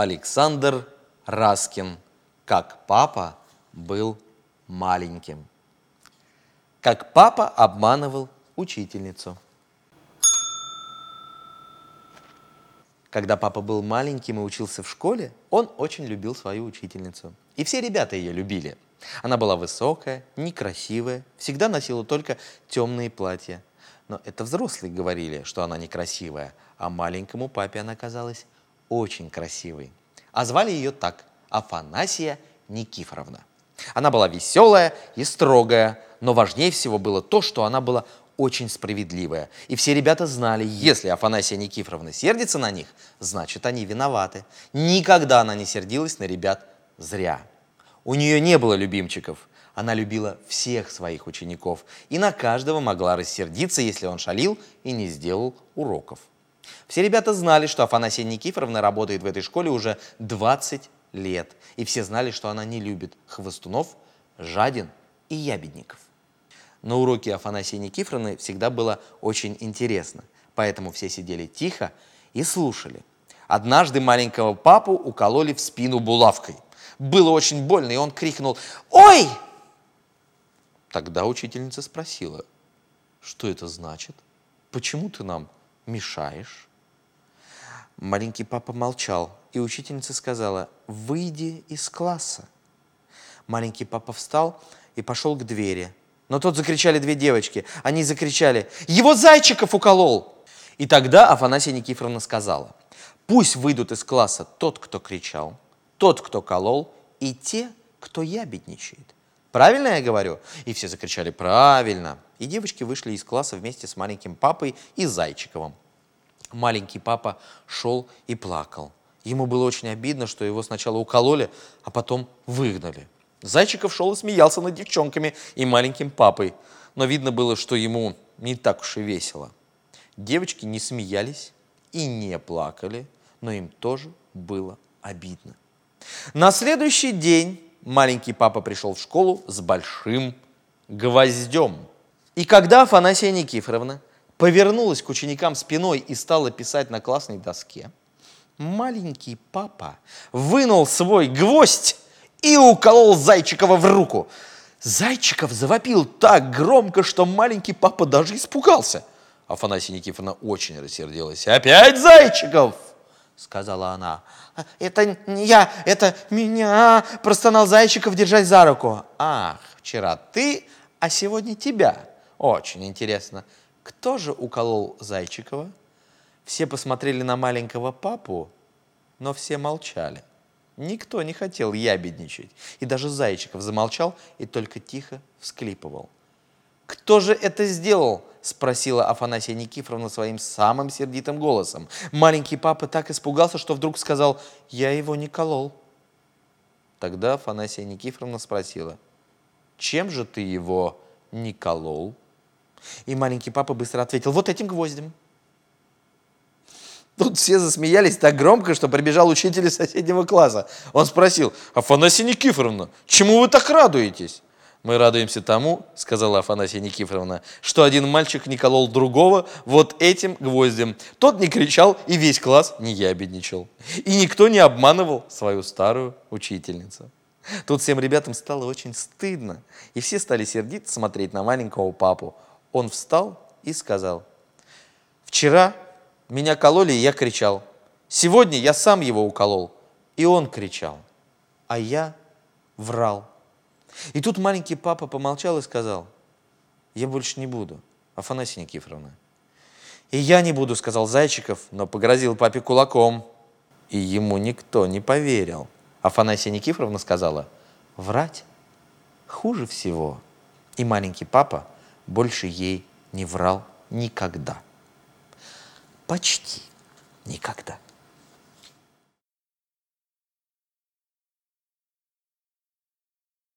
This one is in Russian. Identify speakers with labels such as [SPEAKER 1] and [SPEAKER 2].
[SPEAKER 1] Александр Раскин. Как папа был маленьким. Как папа обманывал учительницу. Когда папа был маленьким и учился в школе, он очень любил свою учительницу. И все ребята ее любили. Она была высокая, некрасивая, всегда носила только темные платья. Но это взрослые говорили, что она некрасивая, а маленькому папе она казалась очень красивой. А звали ее так – Афанасия Никифоровна. Она была веселая и строгая, но важнее всего было то, что она была очень справедливая. И все ребята знали, если Афанасия Никифоровна сердится на них, значит, они виноваты. Никогда она не сердилась на ребят зря. У нее не было любимчиков. Она любила всех своих учеников и на каждого могла рассердиться, если он шалил и не сделал уроков. Все ребята знали, что Афанасия Никифоровна работает в этой школе уже 20 лет. И все знали, что она не любит хвостунов, жадин и ябедников. На уроке Афанасии Никифоровны всегда было очень интересно, поэтому все сидели тихо и слушали. Однажды маленького папу укололи в спину булавкой. Было очень больно, и он крикнул «Ой!». Тогда учительница спросила, что это значит? Почему ты нам мешаешь? Маленький папа молчал, и учительница сказала «Выйди из класса». Маленький папа встал и пошел к двери – но тут закричали две девочки. Они закричали, его Зайчиков уколол. И тогда Афанасия Никифоровна сказала, пусть выйдут из класса тот, кто кричал, тот, кто колол, и те, кто ябедничает. Правильно я говорю? И все закричали «правильно». И девочки вышли из класса вместе с маленьким папой и Зайчиковым. Маленький папа шел и плакал. Ему было очень обидно, что его сначала укололи, а потом выгнали. Зайчиков шел и смеялся над девчонками и маленьким папой, но видно было, что ему не так уж и весело. Девочки не смеялись и не плакали, но им тоже было обидно. На следующий день маленький папа пришел в школу с большим гвоздем. И когда Афанасия Никифоровна повернулась к ученикам спиной и стала писать на классной доске, маленький папа вынул свой гвоздь и уколол Зайчикова в руку. Зайчиков завопил так громко, что маленький папа даже испугался. Афанасия Никифоровна очень рассердилась. «Опять Зайчиков!» — сказала она. «Это не я, это меня!» — простонал Зайчиков, держась за руку. «Ах, вчера ты, а сегодня тебя. Очень интересно. Кто же уколол Зайчикова?» Все посмотрели на маленького папу, но все молчали. Никто не хотел ябедничать. И даже Зайчиков замолчал и только тихо всклипывал. «Кто же это сделал?» – спросила Афанасия Никифоровна своим самым сердитым голосом. Маленький папа так испугался, что вдруг сказал «Я его не колол». Тогда Афанасия Никифоровна спросила «Чем же ты его не колол?» И маленький папа быстро ответил «Вот этим гвоздем». Тут все засмеялись так громко, что прибежал учитель из соседнего класса. Он спросил, Афанасия Никифоровна, чему вы так радуетесь? Мы радуемся тому, сказала Афанасия Никифоровна, что один мальчик не колол другого вот этим гвоздем. Тот не кричал, и весь класс не ябедничал. И никто не обманывал свою старую учительницу. Тут всем ребятам стало очень стыдно, и все стали сердиться смотреть на маленького папу. Он встал и сказал, «Вчера меня кололи, и я кричал. Сегодня я сам его уколол, и он кричал, а я врал. И тут маленький папа помолчал и сказал, я больше не буду, Афанасия Никифоровна. И я не буду, сказал Зайчиков, но погрозил папе кулаком. И ему никто не поверил. Афанасия Никифоровна сказала, врать хуже всего. И маленький папа больше ей не врал никогда почти никогда.